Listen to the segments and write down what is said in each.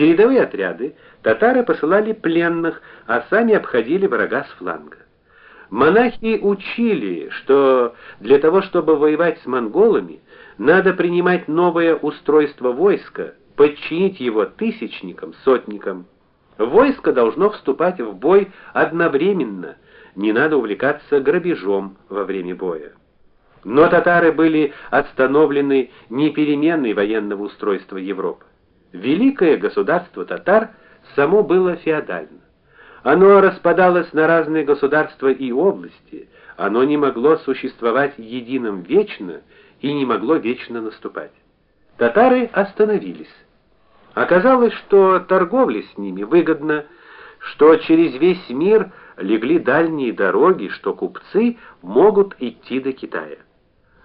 передовые отряды татары посылали пленных, а сами обходили врага с фланга. Монахи учили, что для того, чтобы воевать с монголами, надо принимать новое устройство войска, подчинить его тысячникам, сотникам. Войско должно вступать в бой одновременно, не надо увлекаться грабежом во время боя. Но татары были остановлены не переменной военного устройства Европы. Великое государство татар само было феодально. Оно распадалось на разные государства и области, оно не могло существовать единым вечно и не могло вечно наступать. Татары остановились. Оказалось, что торговля с ними выгодна, что через весь мир легли дальние дороги, что купцы могут идти до Китая.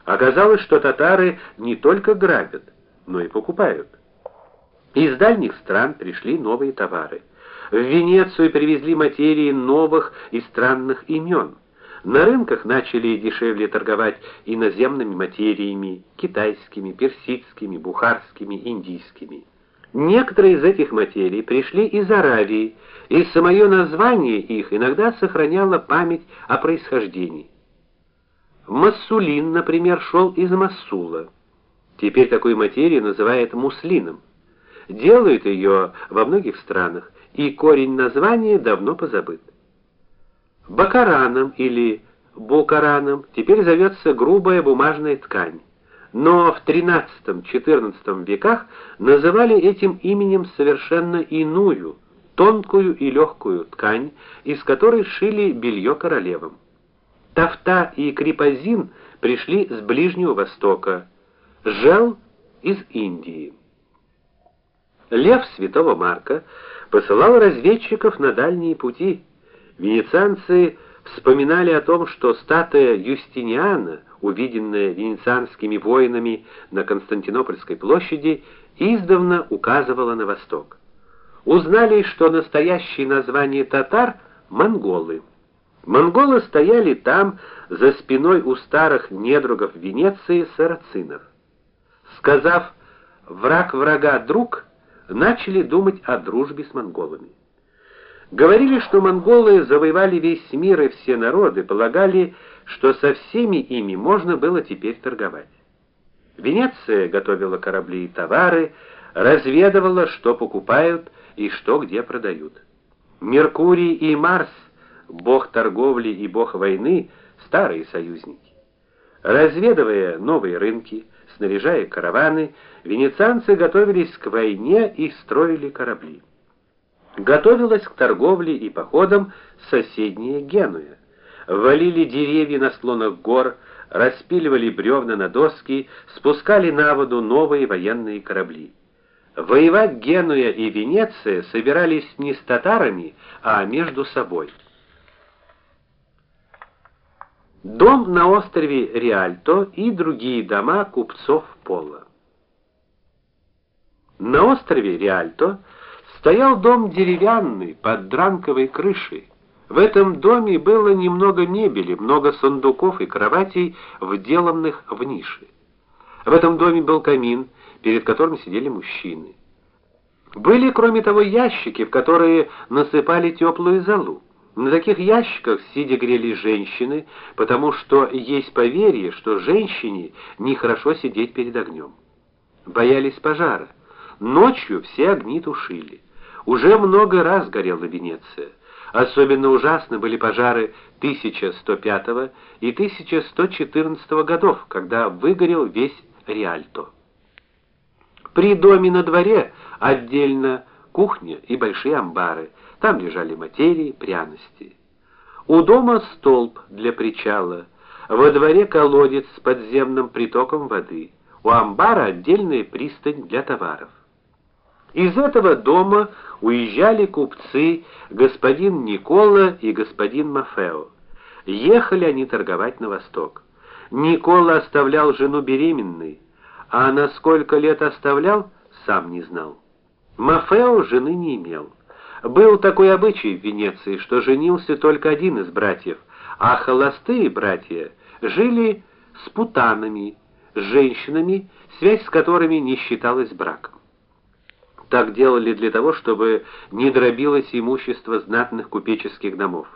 Оказалось, что татары не только грабят, но и покупают. Из дальних стран пришли новые товары. В Венецию привезли материи новых и странных имен. На рынках начали дешевле торговать иноземными материями, китайскими, персидскими, бухарскими, индийскими. Некоторые из этих материй пришли из Аравии, и самое название их иногда сохраняло память о происхождении. Массулин, например, шел из Массула. Теперь такую материю называют муслином. Делают ее во многих странах, и корень названия давно позабыт. Бакараном или бокараном теперь зовется грубая бумажная ткань. Но в XIII-XIV веках называли этим именем совершенно иную, тонкую и легкую ткань, из которой шили белье королевам. Тафта и крепозин пришли с Ближнего Востока, жел из Индии. Лев Святого Марка посылал разведчиков на дальние пути. Венецианцы вспоминали о том, что статуя Юстиниана, увиденная венецианскими воинами на Константинопольской площади, издавна указывала на восток. Узнали, что настоящее название татар монголы. Монголы стояли там, за спиной у старых недругов Венеции сарацинов. Сказав: "Враг врага друг", начали думать о дружбе с монголами. Говорили, что монголы завоевали весь мир и все народы, полагали, что со всеми ими можно было теперь торговать. Венеция готовила корабли и товары, разведывала, что покупают и что где продают. Меркурий и Марс, бог торговли и бог войны, старые союзники. Разведывая новые рынки, снаряжая караваны, венецианцы готовились к войне и строили корабли. Готовилась к торговле и походам соседняя Генуя. Валили деревья на склонах гор, распиливали бревна на доски, спускали на воду новые военные корабли. Воевать Генуя и Венеция собирались не с татарами, а между собой. Дом на острове Риальто и другие дома купцов Пола. На острове Риальто стоял дом деревянный под дранковой крышей. В этом доме было немного мебели, много сундуков и кроватей, вделанных в ниши. В этом доме был камин, перед которым сидели мужчины. Были, кроме того, ящики, в которые насыпали теплую золу. На таких ящиках сидя грели женщины, потому что есть поверье, что женщине нехорошо сидеть перед огнем. Боялись пожара. Ночью все огни тушили. Уже много раз горела Венеция. Особенно ужасны были пожары 1105 и 1114 годов, когда выгорел весь Риальто. При доме на дворе отдельно кухня и большие амбары. Там лежали материи, пряности. У дома столб для причала, во дворе колодец с подземным притоком воды. У амбара отдельная пристань для товаров. Из этого дома уезжали купцы господин Никола и господин Мафео. Ехали они торговать на восток. Никола оставлял жену беременной, а на сколько лет оставлял, сам не знал. Мафео жены не имел. Был такой обычай в Венеции, что женился только один из братьев, а холостые братья жили с путанами, с женщинами, связь с которыми не считалась браком. Так делали для того, чтобы не дробилось имущество знатных купеческих домов.